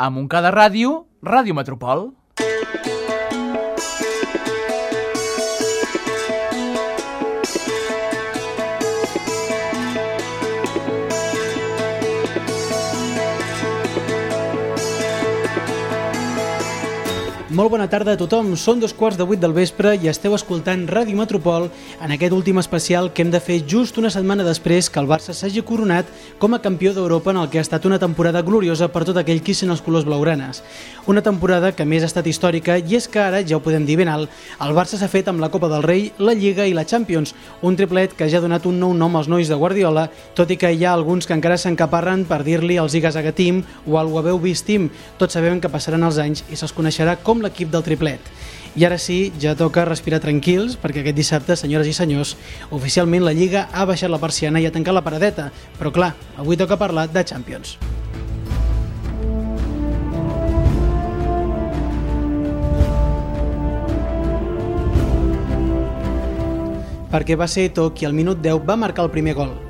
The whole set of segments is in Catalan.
A Montcada Ràdio, Ràdio Metropol. Molt bona tarda a tothom, són dos quarts de vuit del vespre i esteu escoltant Ràdio Metropol en aquest últim especial que hem de fer just una setmana després que el Barça s'hagi coronat com a campió d'Europa en el que ha estat una temporada gloriosa per tot aquell qui sent els colors blaugranes. Una temporada que més ha estat històrica i és que ara, ja ho podem dir ben alt, el Barça s'ha fet amb la Copa del Rei, la Lliga i la Champions, un triplet que ja ha donat un nou nom als nois de Guardiola, tot i que hi ha alguns que encara s'encaparren per dir-li els Igazaga-Team o el Ho haveu vist Team. Tots sabem que passaran els anys i se'ls coneixerà com l'equip del triplet. I ara sí, ja toca respirar tranquils, perquè aquest dissabte, senyores i senyors, oficialment la Lliga ha baixat la persiana i ha tancat la paradeta. Però clar, avui toca parlar de Champions. Perquè va ser Eto qui al minut 10 va marcar el primer gol.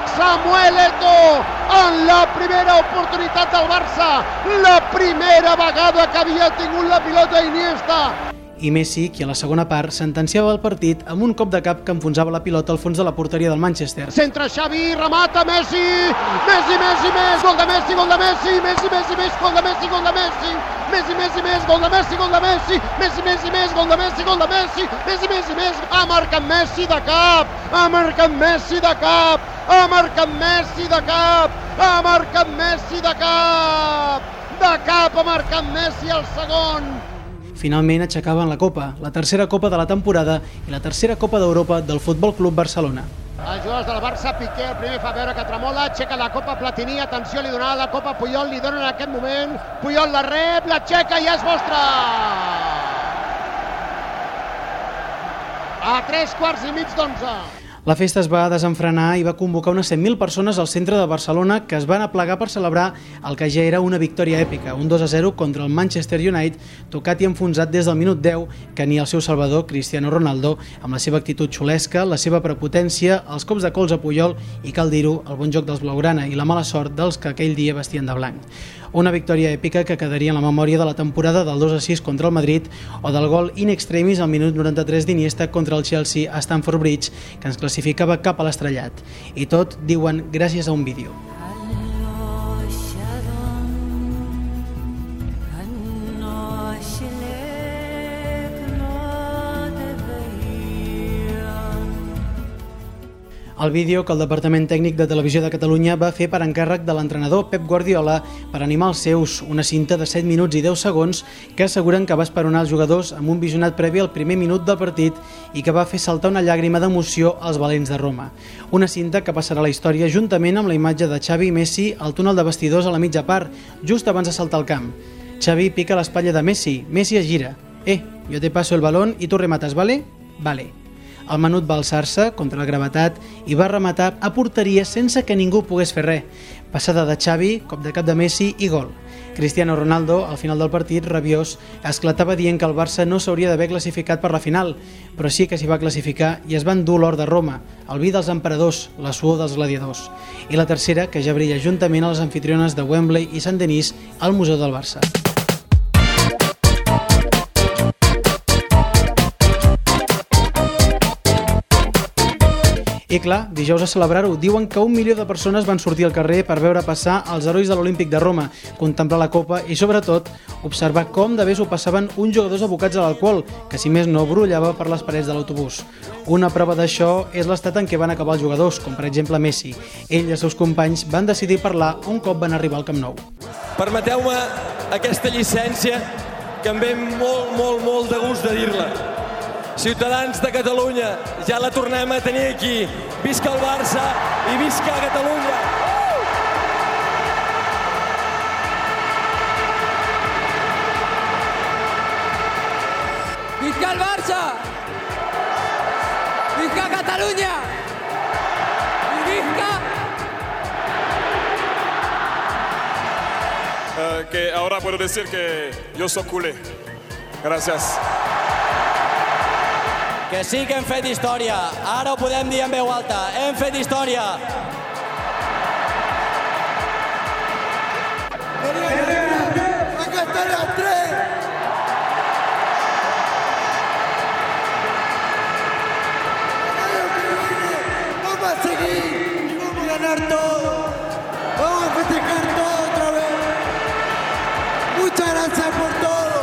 Samuel Eto en la primera oportunitat del Barça la primera vegada que havia tingut la pilota Iniesta. I Messi, qui a la segona part sentenciava el partit amb un cop de cap que enfonsava la pilota al fons de la porteria del Manchester. Centra Xavi, remata Messi, Messi, Messi, Messi, gol de Messi, gol de Messi, Messi, Messi, Messi, gol de Messi, gol de Messi, Messi, Messi, Messi, gol de Messi, gol de Messi, Messi, Messi, Messi, gol de Messi, gol de Messi, Messi, Messi, Messi, ha marcat Messi de cap, ha marcat Messi de cap, ha marcat Messi de cap, ha marcat Messi de cap, de cap ha marcat Messi el segon, Finalment aixecaven la Copa, la tercera Copa de la temporada i la tercera Copa d'Europa del Futbol Club Barcelona. Els jugadors del Barça, Piqué, el primer fa veure que tremola, aixeca la Copa Platini, atenció, li donarà la Copa Puyol, li donen en aquest moment, Puyol la rep, l'aixeca i és vostra! A tres quarts i mig d'onze. La festa es va desenfrenar i va convocar unes 100.000 persones al centre de Barcelona que es van aplegar per celebrar el que ja era una victòria èpica, un 2 a 0 contra el Manchester United, tocat i enfonsat des del minut 10, que ni el seu salvador, Cristiano Ronaldo, amb la seva actitud xulesca, la seva prepotència, els cops de cols a Puyol i, cal dir-ho, el bon joc dels Blaugrana i la mala sort dels que aquell dia vestien de blanc. Una victòria èpica que quedaria en la memòria de la temporada del 2 a 6 contra el Madrid o del gol in extremis al minut 93 d'Iniesta contra el Chelsea a Stamford Bridge, que ens classificava cap a l'estrellat. I tot, diuen, gràcies a un vídeo. El vídeo que el Departament Tècnic de Televisió de Catalunya va fer per encàrrec de l'entrenador Pep Guardiola per animar els seus, una cinta de 7 minuts i 10 segons que asseguren que va esperonar els jugadors amb un visionat previ al primer minut del partit i que va fer saltar una llàgrima d'emoció als valents de Roma. Una cinta que passarà a la història juntament amb la imatge de Xavi i Messi al túnel de vestidors a la mitja part, just abans de saltar al camp. Xavi pica l'espatlla de Messi, Messi es gira. Eh, jo te paso el balón i tu remates, vale? Vale. El menut va alçar-se contra la gravetat i va rematar a porteria sense que ningú pogués fer res. Passada de Xavi, cop de cap de Messi i gol. Cristiano Ronaldo, al final del partit, rabiós, esclatava dient que el Barça no s'hauria d'haver classificat per la final, però sí que s'hi va classificar i es van dur l'or de Roma, el vi dels emperadors, la suor dels gladiadors. I la tercera, que ja brilla juntament a les anfitriones de Wembley i Sant Denis al Museu del Barça. I clar, dijous a celebrar-ho, diuen que un milió de persones van sortir al carrer per veure passar els herois de l'Olímpic de Roma, contemplar la Copa i, sobretot, observar com de bé s'ho passaven uns jugadors abocats a l'alcohol, que si més no brollava per les parets de l'autobús. Una prova d'això és l'estat en què van acabar els jugadors, com per exemple Messi. Ell i els seus companys van decidir parlar un cop van arribar al Camp Nou. Permeteu-me aquesta llicència que em ve molt, molt, molt de gust de dir-la. Ciutadans de Catalunya, ja la tornem a tenir aquí. Visca el Barça i visca Catalunya! Visca el Barça! Visca Catalunya! I visca Eh, que ahora puedo decir que yo soy culé. Gracias. Que sí que hem fet història. Ara ho podem dir en veu alta. Hem fet història. Vamos a seguir y vamos a ganar todo. Vamos a festejar todo otra vez. Muchas gracias por todo.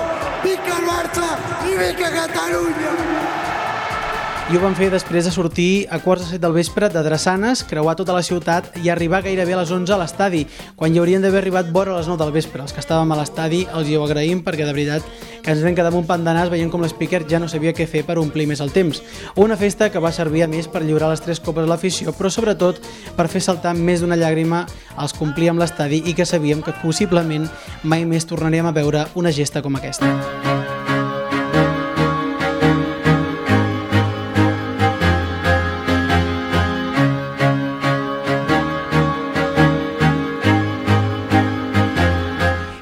Vica Barça y Vica Cataluña. I ho van fer després de sortir a quarts de set del vespre de Drassanes, creuar tota la ciutat i arribar gairebé a les 11 a l'estadi, quan hi haurien d'haver arribat vora a les 9 del vespre. Els que estàvem a l'estadi els hi ho agraïm perquè de veritat que ens vam quedar amb un pan de nas veient com l'speaker ja no sabia què fer per omplir més el temps. Una festa que va servir a més per lliurar les tres copes a l'afició, però sobretot per fer saltar més d'una llàgrima als complir amb l'estadi i que sabíem que possiblement mai més tornaríem a veure una gesta com aquesta.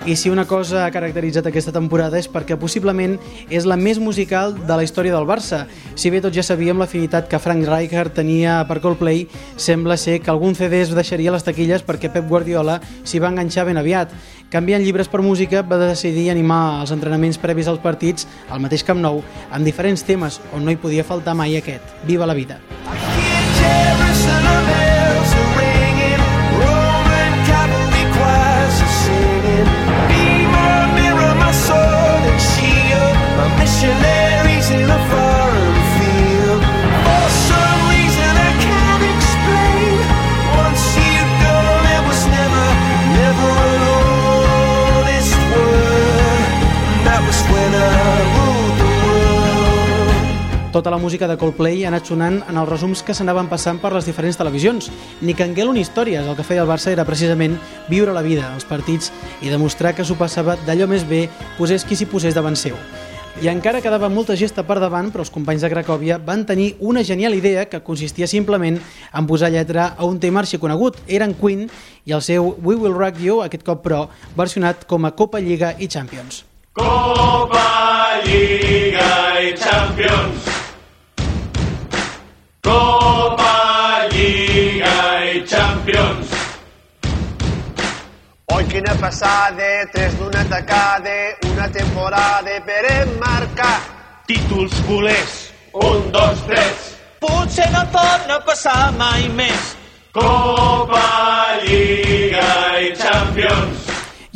I si una cosa ha caracteritzat aquesta temporada és perquè possiblement és la més musical de la història del Barça. Si bé tots ja sabíem l'afinitat que Frank Rijkaard tenia per Coldplay, sembla ser que algun CD es deixaria les taquilles perquè Pep Guardiola s'hi va enganxar ben aviat. Canviant llibres per música, va decidir animar els entrenaments previs als partits al mateix Camp Nou amb diferents temes on no hi podia faltar mai aquest. Viva la vida! Jerusalem in a can't explain. Once was never, never an honest word. That was world. Tota la música de Coldplay ha anat sonant en els resums que s'anaven passant per les diferents televisions. Ni canguelo ni històries, el que feia el Barça era precisament viure la vida, els partits, i demostrar que s'ho passava d'allò més bé, posés qui s'hi posés davant seu. I encara quedava molta gesta per davant, però els companys de Cracòvia van tenir una genial idea que consistia simplement en posar lletra a un tema arxiconegut. Eren Queen i el seu We Will Rock You, aquest cop però, versionat com a Copa Lliga i Champions. Copa, Lliga i Champions. Quina passada, tres d'una tacada, una temporada per emmarcar. Títols culers. Un, dos, tres. Potser no torna a passar mai més. Copa, Lliga i Champions.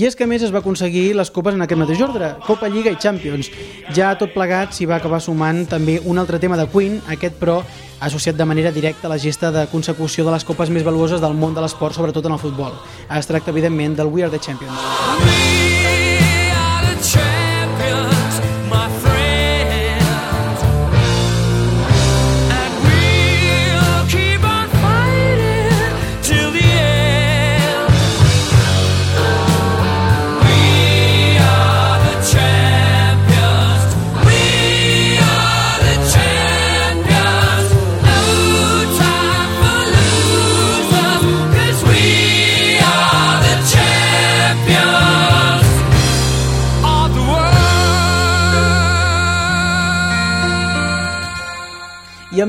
I és que més es va aconseguir les copes en aquest mateix ordre, Copa Lliga i Champions. Ja tot plegat s'hi va acabar sumant també un altre tema de Queen, aquest però associat de manera directa a la gesta de consecució de les copes més valuoses del món de l'esport, sobretot en el futbol. Es tracta, evidentment, del We Are the Champions. are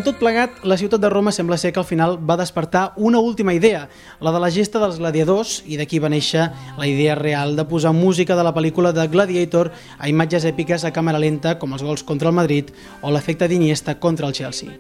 amb tot plegat, la ciutat de Roma sembla ser que al final va despertar una última idea, la de la gesta dels gladiadors, i d'aquí va néixer la idea real de posar música de la pel·lícula de Gladiator a imatges èpiques a càmera lenta, com els gols contra el Madrid o l'efecte d'Iniesta contra el Chelsea.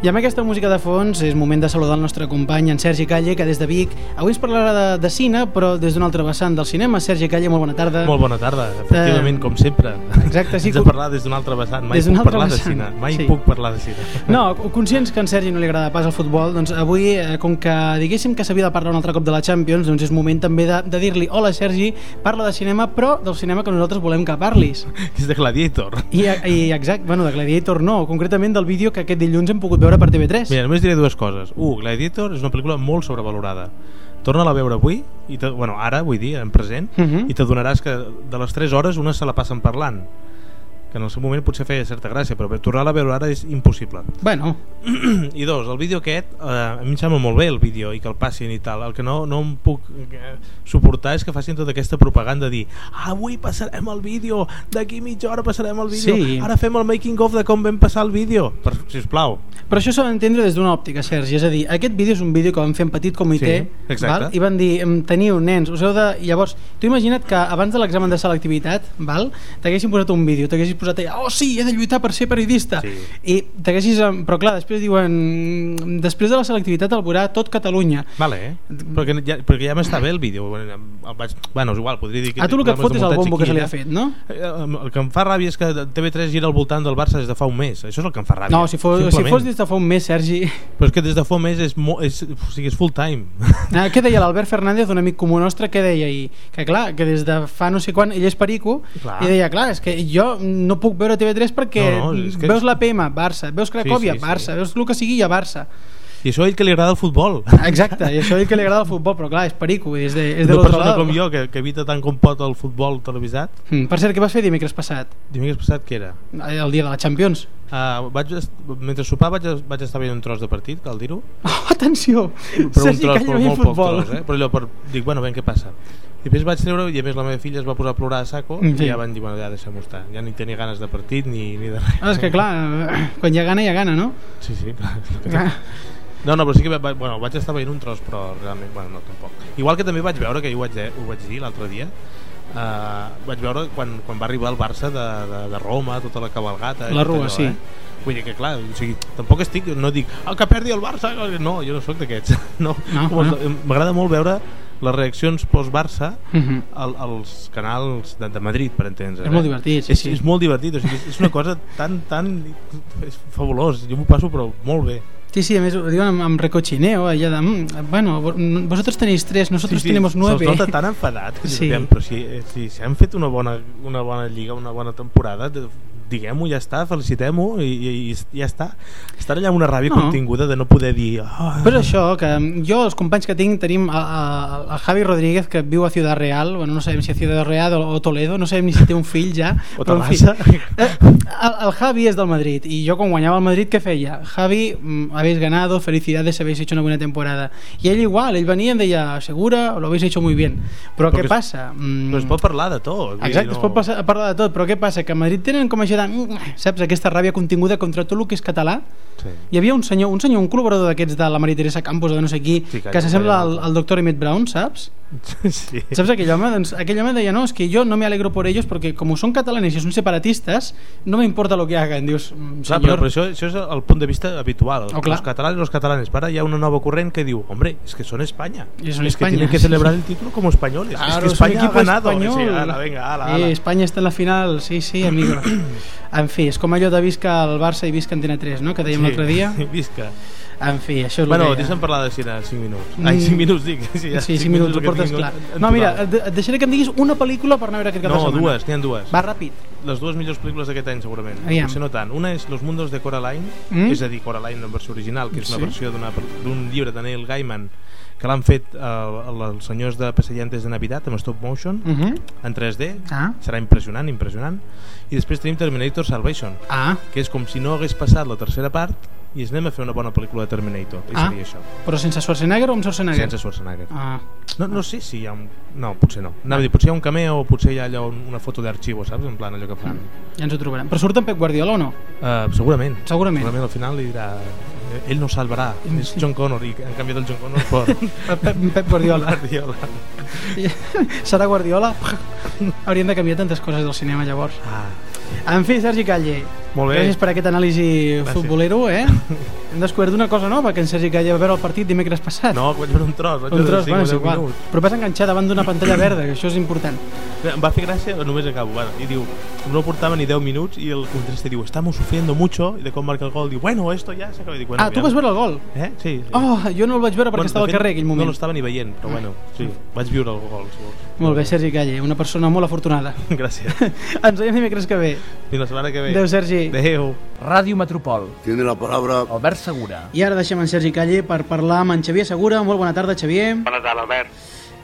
I amb aquesta música de fons és moment de saludar el nostre company, en Sergi Calle, que des de Vic avui ens parlarà de, de cine, però des d'un altre vessant del cinema. Sergi Calle, molt bona tarda. Molt bona tarda, efectivament, com sempre. Exacte, sí. Haig de parlar des d'un altre vessant, mai puc parlar de vessant, cine, mai sí. puc parlar de cine. No, conscients que a en Sergi no li agrada pas el futbol, doncs avui, eh, com que diguéssim que s'havia de parlar un altre cop de la Champions, doncs és moment també de, de dir-li hola Sergi, parla de cinema, però del cinema que nosaltres volem que parlis. És de Gladiator. I, i exacte, bueno, de Gladiator no, concretament del vídeo que aquest dilluns hem pogut veure veure per TV3. Mira, només diré dues coses. Un, Gladiator és una pel·lícula molt sobrevalorada. Torna-la a veure avui, i te, bueno, ara, vull dir, en present, Mhm. i t'adonaràs que de les 3 hores una se la passen parlant que en el seu moment potser feia certa gràcia però tornar-la a veure ara és impossible Bueno, i dos, el vídeo aquest eh, a mi em sembla molt bé el vídeo i que el passin i tal el que no, no em puc eh, suportar és que facin tota aquesta propaganda de dir avui passarem el vídeo d'aquí mitja hora passarem el vídeo Sí. ara fem el making of de com vam passar el vídeo per, sisplau però això s'ha d'entendre des d'una òptica, Sergi. És a dir, aquest vídeo és un vídeo que vam fer en petit comitè, Sí, exacte. val? i van dir, "Em, teniu nens, us heu de... Llavors, tu imagina't que abans de l'examen de selectivitat, val? t'haguessin posat un vídeo, t'haguessis posat allà, oh sí, he de lluitar per ser periodista. Sí. I t'haguessis... Però clar, després diuen, després de la selectivitat el veurà tot Catalunya. Vale, eh? Però que ja, perquè ja m'està bé el vídeo. El vaig, bueno, és igual, podria dir que... A tu el que et fot és el bombo que se li ha fet, no? Eh, El que em fa ràbia és que TV3 gira al voltant del Barça des de fa un mes. Això és el que em fa ràbia. No, si fos, si fos des de fa un mes, Sergi... Però és que des de fa un mes és, mo, és, o sigui, és full time. Ah, què deia l'Albert Fernández, un amic comú nostre, què deia? I, que clar, que des de fa no sé quan, ell és perico, Clar. i deia, clar, és que jo no puc veure TV3 perquè No, no, és que veus és- la PM, Barça, veus Cracòvia, Sí, sí, sí. Barça, veus el que sigui a Barça. I això ell que li agrada el futbol. Exacte, i això és que li agrada el futbol, però clar, és perico, és de, és de Una persona lado. com jo, que, que evita tant com pot el futbol televisat. Mm, per cert, què vas fer dimecres passat? Dimecres passat, què era? El dia de la Champions. Uh, vaig, mentre sopar vaig, vaig estar veient un tros de partit, cal dir-ho. Oh, atenció! però un tros, però molt poc futbol. tros, eh? però allò per, dic, bueno, ben, què passa? I després vaig treure, i a més la meva filla es va posar a plorar a saco, sí. i ja van dir, bueno, ja deixem-ho estar, ja ni tenia ganes de partit ni, ni de res. Ah, és que clar, quan hi ha gana, hi ha gana, no? Sí, sí, clar. Ah. No, no, però sí que va, bueno, vaig estar veient un tros, però realment, bueno, no, tampoc. Igual que també vaig veure, que jo ho vaig, ho vaig dir l'altre dia, uh, vaig veure quan, quan va arribar el Barça de, de, de Roma, tota la cabalgata... La Rua, allò, sí. Eh? Vull dir que clar, o sigui, tampoc estic, no dic oh, que perdi el Barça, no, jo no sóc d'aquests no, No, no. m'agrada molt veure les reaccions post-Barça Mhm. al, als canals de, de Madrid, per entendre. És molt divertit, sí, és, sí. és molt divertit, o sigui, és- és una cosa tan, tan... és fabulós, jo m'ho passo però molt bé. Sí, sí, a més ho diuen amb, amb recochineo, allà de, mm, bueno, vo- vosotros tenéis tres, nosotros tenemos nueve. Se'ls nota tan enfadat que Sí. sí. però si, si, si han fet una bona, una bona lliga, una bona temporada, diguem-ho, ja està, felicitem-ho i, i, i ja està. Estan allà amb una ràbia No. continguda de no poder dir... Oh, Però és això, que jo, els companys que tinc, tenim a, a, a Javi Rodríguez, que viu a Ciudad Real, bueno, no sabem si a Ciudad Real o, o Toledo, no sabem ni si té un fill ja, O però en fi. Terrassa. Eh, el, el Javi és del Madrid, i jo quan guanyava el Madrid, què feia? Javi, mm, habéis ganado, felicidades, habéis hecho una buena temporada. I ell igual, ell venia i em deia, segura, lo habéis hecho muy bien. Però, Però què que passa? Mm, Però es pot parlar de tot. Exacte, es pot passar, parlar de tot, però què passa? Que a Madrid tenen com això de... mm, Saps? Aquesta ràbia continguda contra tot el que és català. Sí. Hi havia un senyor, un senyor, un col·laborador d'aquests de la Maria Teresa Campos o de no sé qui, Sí, que calla, s'assembla al, al doctor Emmett Brown, saps? sí. Saps aquell home? Doncs aquell home deia, no, es que yo no me alegro por ellos porque como son catalanes y son separatistas, no me importa lo que hagan. Dius, mm, Clar, però, senyor... però això, això és el punt de vista habitual. Oh, clar. los catalanes, los catalanes. Però ara hi ha una nova corrent que diu, hombre, es que son España. Y son es que España. tienen que celebrar el título como españoles. Claro, es que es un España ha ganado. español. Sí, ala, venga, ala, Sí, ala. Espanya està en la final, sí, sí, amigo. en fi, és com allò de visca el Barça i visca Antena 3, no?, que dèiem l'altre dia. Visca. En fi, això és Bueno, el que ha. deixa'm parlar de cine 5 minuts. Mm. Ai, 5 minuts dic. Sí, ja, Sí, cinc 5 minuts, ho portes clar. No, mira, et, deixaré que em diguis una pel·lícula per anar a veure aquest cap de No, setmana. dues, n'hi ha dues. Va ràpid. Les dues millors pel·lícules d'aquest any, segurament. Aviam. Potser no tant. Una és Los Mundos de Coraline, Mm. és a dir, Coraline en versió original, que és una Sí. versió d'un llibre de Neil Gaiman que l'han fet eh, els senyors de Passellantes de Navidad amb stop motion Uh -huh. en 3D Ah. serà impressionant, impressionant i després tenim Terminator Salvation Ah, que és com si no hagués passat la tercera part i es anem a fer una bona pel·lícula de Terminator i Ah. seria això, però sense Schwarzenegger o amb Schwarzenegger? sense Schwarzenegger Ah, no, no sé si hi ha un... no, potser no Anava a dir, potser hi ha un cameo o potser hi ha allò, una foto d'arxivo, saps? En plan allò que fan ja ens ho trobarem. Però surt en Pep Guardiola o no? uh, segurament Segurament. segurament al final li dirà ell no salvarà, és John Connor i han canviat el John Connor per Pep, Pep, Pep Guardiola. Guardiola Serà Guardiola? Haurien de canviar tantes coses del cinema llavors. ah, En fi, Sergi Calle, Molt bé. gràcies per aquest anàlisi Gràcies. futbolero, eh? Hem descobert una cosa nova, que en Sergi Calle va veure el partit dimecres passat. no, vaig veure un tros vaig un veure tros, cinc bueno, o és deu igual. minuts. Però vas enganxar davant d'una pantalla verda, que això és important. Em va fer gràcia, només acabo, bueno, i diu, no portava ni 10 minuts i el contraste diu, estamos sufriendo mucho, i de com marca el gol, diu, bueno, esto ya se acaba. Dic, bueno, ah, tu vas veure el gol? Eh? Sí. sí. Oh, jo no el vaig veure perquè Bueno, estava al carrer aquell moment. No l'estava ni veient, però bueno, sí, vaig viure el gol, si vols. Molt bé, Sergi Calle, una persona molt afortunada. Gràcies. Ens veiem dimecres que ve. Fins la setmana que ve. Adéu, Sergi. Adéu. Ràdio Metropol. Tiene la palabra Albert Segura. I ara deixem en Sergi Calle per parlar amb en Xavier Segura. Molt bona tarda, Xavier. Bona tarda, Albert.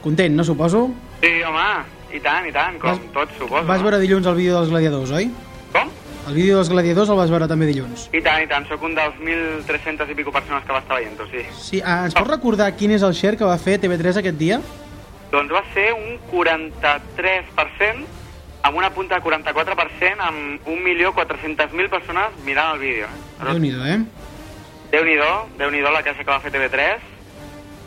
Content, no suposo? Sí, home, i tant, i tant, com tots, suposo. Vas veure dilluns el vídeo dels gladiadors, oi? Com? El vídeo dels gladiadors el vas veure també dilluns. I tant, i tant, sóc un dels 1.300 i pico persones que va estar veient-ho, sí. Sí, ah, ens pots recordar quin és el share que va fer TV3 aquest dia? Doncs va ser un 43%, amb una punta de 44%, amb 1.400.000 persones mirant el vídeo. Eh? Déu-n'hi-do, eh? Déu-n'hi-do, Déu-n'hi-do la caixa que va fer TV3,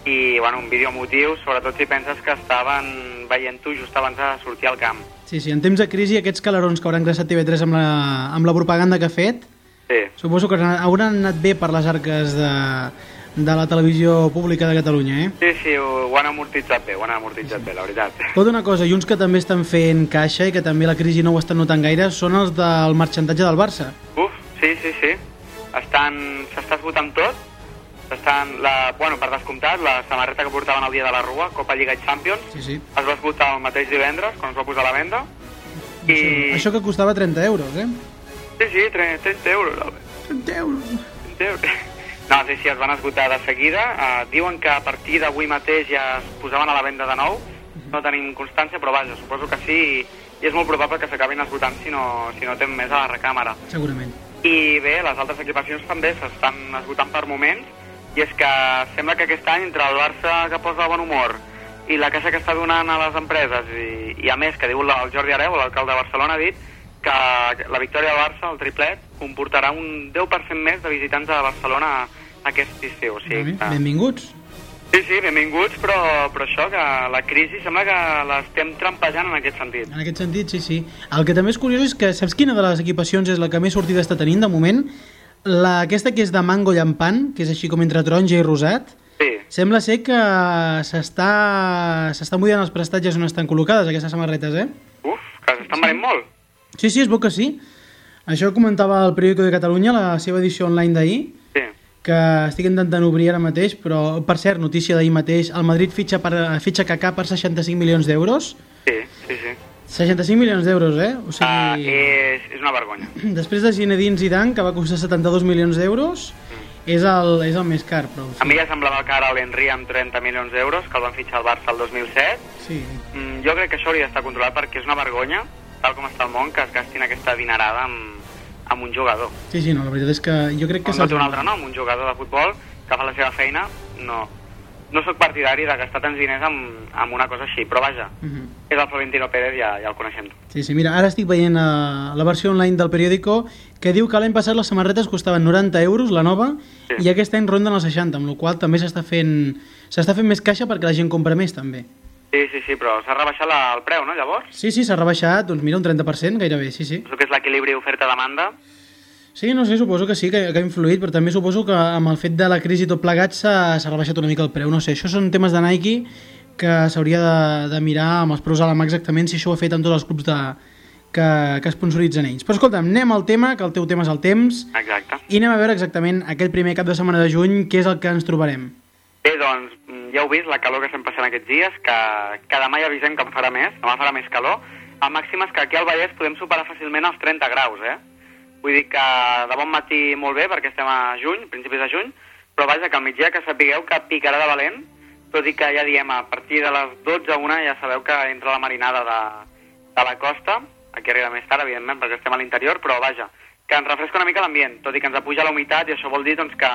i, bueno, un vídeo emotiu, sobretot si penses que estaven veient-ho just abans de sortir al camp. Sí, sí, en temps de crisi aquests calarons que hauran ingressat TV3 amb la, amb la propaganda que ha fet, Sí. suposo que hauran anat bé per les arques de, de la televisió pública de Catalunya, eh? Sí, sí, ho, ho han amortitzat bé, ho han amortitzat bé, la veritat. Tota una cosa, i uns que també estan fent caixa i que també la crisi no ho estan notant gaire són els del marxantatge del Barça. Uf, sí, sí, sí. Estan... S'està esgotant tot. S'estan... La... Bueno, per descomptat, la samarreta que portaven el dia de la Rua, Copa Lliga i Champions, Sí, sí. es va esgotar el mateix divendres, quan es va posar a la venda. I... Això que costava 30 euros, eh? Sí, sí, 30, 30 euros. Albert. 30 euros. 30 euros. No, sí, sí, es van esgotar de seguida. Uh, diuen que a partir d'avui mateix ja es posaven a la venda de nou. No tenim constància, però vaja, suposo que sí. I és molt probable que s'acabin esgotant si no, si no tem més a la recàmera. Segurament. I bé, les altres equipacions també s'estan esgotant per moments i és que sembla que aquest any entre el Barça que posa bon humor i la caixa que està donant a les empreses i, i a més que diu el Jordi Areu, l'alcalde de Barcelona, ha dit que la victòria del Barça, el triplet, comportarà un 10% més de visitants a Barcelona aquest estiu. O sigui, que... Benvinguts. Sí, sí, benvinguts, però, però això, que la crisi sembla que l'estem trampejant en aquest sentit. En aquest sentit, sí, sí. El que també és curiós és que saps quina de les equipacions és la que més sortida està tenint de moment? La, aquesta que és de mango llampant, que és així com entre taronja i rosat, Sí. sembla ser que s'està mullant els prestatges on estan col·locades aquestes samarretes, eh? Uf, que s'estan venent molt. Sí, sí, es veu que sí. Això comentava el Periódico de Catalunya, la seva edició online d'ahir, Sí. Que estic intentant obrir ara mateix, però, per cert, notícia d'ahir mateix, el Madrid fitxa, per, fitxa Kaká per 65 milions d'euros. Sí, sí, sí. 65 milions d'euros, eh? O sigui, Uh, és, és una vergonya. després de Zinedine Zidane, que va costar 72 milions d'euros, és, el, és el més car, però... A mi ja semblava que ara l'Henry amb 30 milions d'euros, que el van fitxar al Barça el 2007. Sí. Mm, jo crec que això hauria d'estar controlat perquè és una vergonya, tal com està el món, que es gastin aquesta dinerada amb, amb un jugador. Sí, sí, no, la veritat és que jo crec que... no té un altre nom, un jugador de futbol que fa la seva feina, no. No sóc partidari de gastar tants diners amb, amb una cosa així, però vaja, Mhm. és el Florentino Pérez, ja, ja el coneixem. Sí, sí, mira, ara estic veient uh, la versió online del periòdico que diu que l'any passat les samarretes costaven 90 euros, la nova, sí. i aquest any ronden els 60, amb la qual també s'està fent, fent més caixa perquè la gent compra més, també. Sí, sí, sí, però s'ha rebaixat la, el preu, no, llavors? Sí, sí, s'ha rebaixat, doncs mira, un 30% gairebé, sí, sí. Penso que és l'equilibri oferta-demanda. Sí, no sé, suposo que sí, que, que ha influït, però també suposo que amb el fet de la crisi tot plegat s'ha rebaixat una mica el preu. No sé, això són temes de Nike que s'hauria de, de mirar amb els preus a la mà exactament si això ho ha fet amb tots els clubs de, que, que sponsoritzen ells. Però escolta'm, anem al tema, que el teu tema és el temps, Exacte. i anem a veure exactament aquest primer cap de setmana de juny què és el que ens trobarem. Bé, doncs, ja heu vist la calor que estem passant aquests dies, que, que demà ja avisem que farà més, demà farà més calor. El màxim és que aquí al Vallès podem superar fàcilment els 30 graus, eh? Vull dir que de bon matí molt bé, perquè estem a juny, principis de juny, però vaja, que al migdia que sapigueu que picarà de valent, tot i que ja diem, a partir de les 12 a 1 ja sabeu que entra la marinada de, de la costa, aquí arriba més tard, evidentment, perquè estem a l'interior, però vaja, que ens refresca una mica l'ambient, tot i que ens apuja la humitat, i això vol dir doncs, que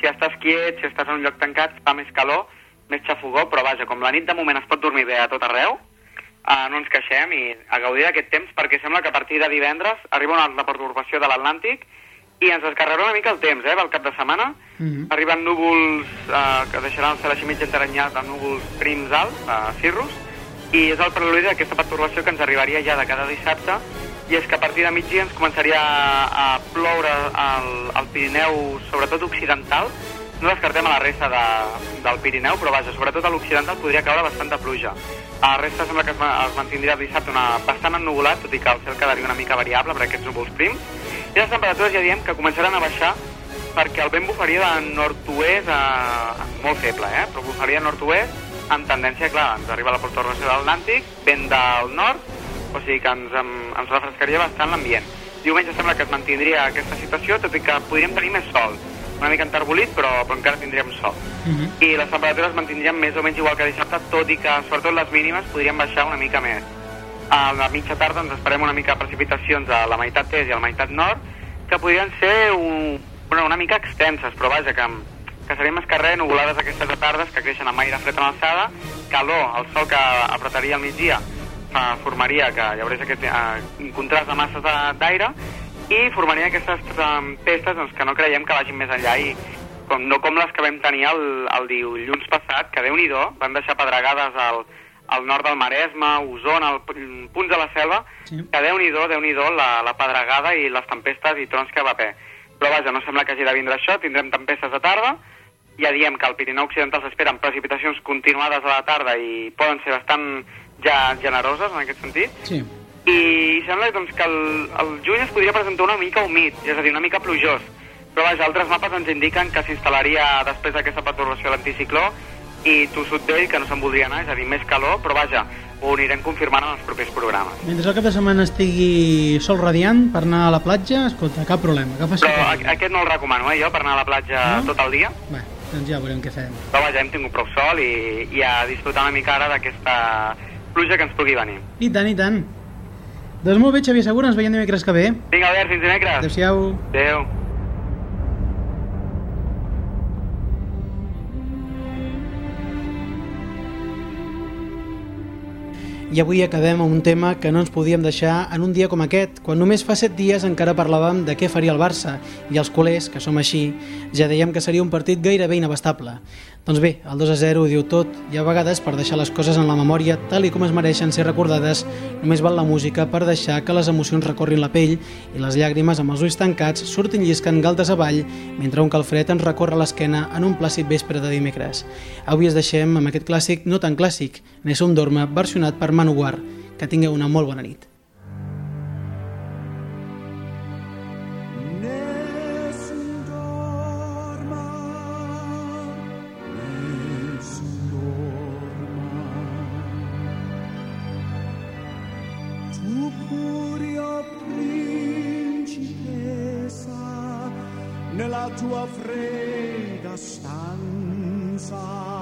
si estàs quiet, si estàs en un lloc tancat, fa més calor, més xafogó, però vaja, com la nit de moment es pot dormir bé a tot arreu, uh, no ens queixem i a gaudir d'aquest temps perquè sembla que a partir de divendres arriba una altra perturbació de l'Atlàntic i ens descarregarà una mica el temps, eh, pel cap de setmana. Mhm. Arriben núvols eh, que deixaran el cel així mig enteranyat de núvols prims alts, a cirrus, i és el preludi d'aquesta perturbació que ens arribaria ja de cada dissabte, i és que a partir de migdia ens començaria a, a ploure al, al Pirineu, sobretot occidental, no descartem a la resta de, del Pirineu, però vaja, sobretot a l'occidental podria caure bastanta pluja. A la resta sembla que es, es mantindria dissabte una, bastant ennuvolat, tot i que el cel quedaria una mica variable per aquests núvols prims. I les temperatures ja diem que començaran a baixar perquè el vent bufaria de nord-oest a... molt feble, eh? però bufaria de nord-oest amb tendència, clar, ens arriba la pertorbació de l'Atlàntic, vent del nord, o sigui que ens, ens refrescaria bastant l'ambient. Diumenge sembla que es mantindria aquesta situació, tot i que podríem tenir més sol. Una mica enterbolit, però, però encara tindríem sol. I les temperatures es mantindrien més o menys igual que dissabte, tot i que, sobretot les mínimes, podrien baixar una mica més. A la mitja tarda ens esperem una mica precipitacions a la meitat est i a la meitat nord, que podrien ser un, una, una mica extenses, però vaja, que, que serien més carrer, nuvolades aquestes de tardes que creixen amb aire fred en alçada, calor, el sol que apretaria al migdia formaria que hi hauria aquest eh, contrast de masses d'aire i formaria aquestes tempestes doncs, que no creiem que vagin més enllà i com, no com les que vam tenir el, el dilluns passat, que déu nhi van deixar pedregades al, al nord del Maresme, Osona, al, punts de la selva, Sí. que déu nhi déu nhi la, la pedregada i les tempestes i trons que va haver. Però vaja, no sembla que hagi de vindre això, tindrem tempestes de tarda, ja diem que al Pirineu Occidental s'esperen precipitacions continuades a la tarda i poden ser bastant ja generoses en aquest sentit, Sí. I sembla doncs, que el, el juny es podria presentar una mica humit, és a dir, una mica plujós. Però vaja, altres mapes ens indiquen que s'instal·laria després d'aquesta perturbació l'anticicló i tossut d'ell, que no se'n voldria anar, és a dir, més calor, però vaja, ho anirem confirmant en els propers programes. Mentre el cap de setmana estigui sol radiant per anar a la platja, escolta, cap problema, que faci Però a- aquest no el recomano, eh, jo, per anar a la platja No? tot el dia. Bé, doncs ja veurem què fem. Però vaja, hem tingut prou sol i, i a disfrutar una mica ara d'aquesta pluja que ens pugui venir. I tant, i tant. Doncs molt bé, Xavier Segura, ens veiem dimecres que ve. Vinga, Albert, fins dimecres. Adéu-siau. Adéu. I avui acabem amb un tema que no ens podíem deixar en un dia com aquest, quan només fa set dies encara parlàvem de què faria el Barça, i els culers, que som així, ja dèiem que seria un partit gairebé inabastable. Doncs bé, el 2 a 0 ho diu tot, i a vegades per deixar les coses en la memòria tal i com es mereixen ser recordades, només val la música per deixar que les emocions recorrin la pell i les llàgrimes amb els ulls tancats surtin lliscant galtes avall mentre un calfred ens recorre l'esquena en un plàcid vespre de dimecres. Avui es deixem amb aquest clàssic no tan clàssic, Nessun Dorma, versionat per Manowar. Que tingueu una molt bona nit. Nella tua fredda stanza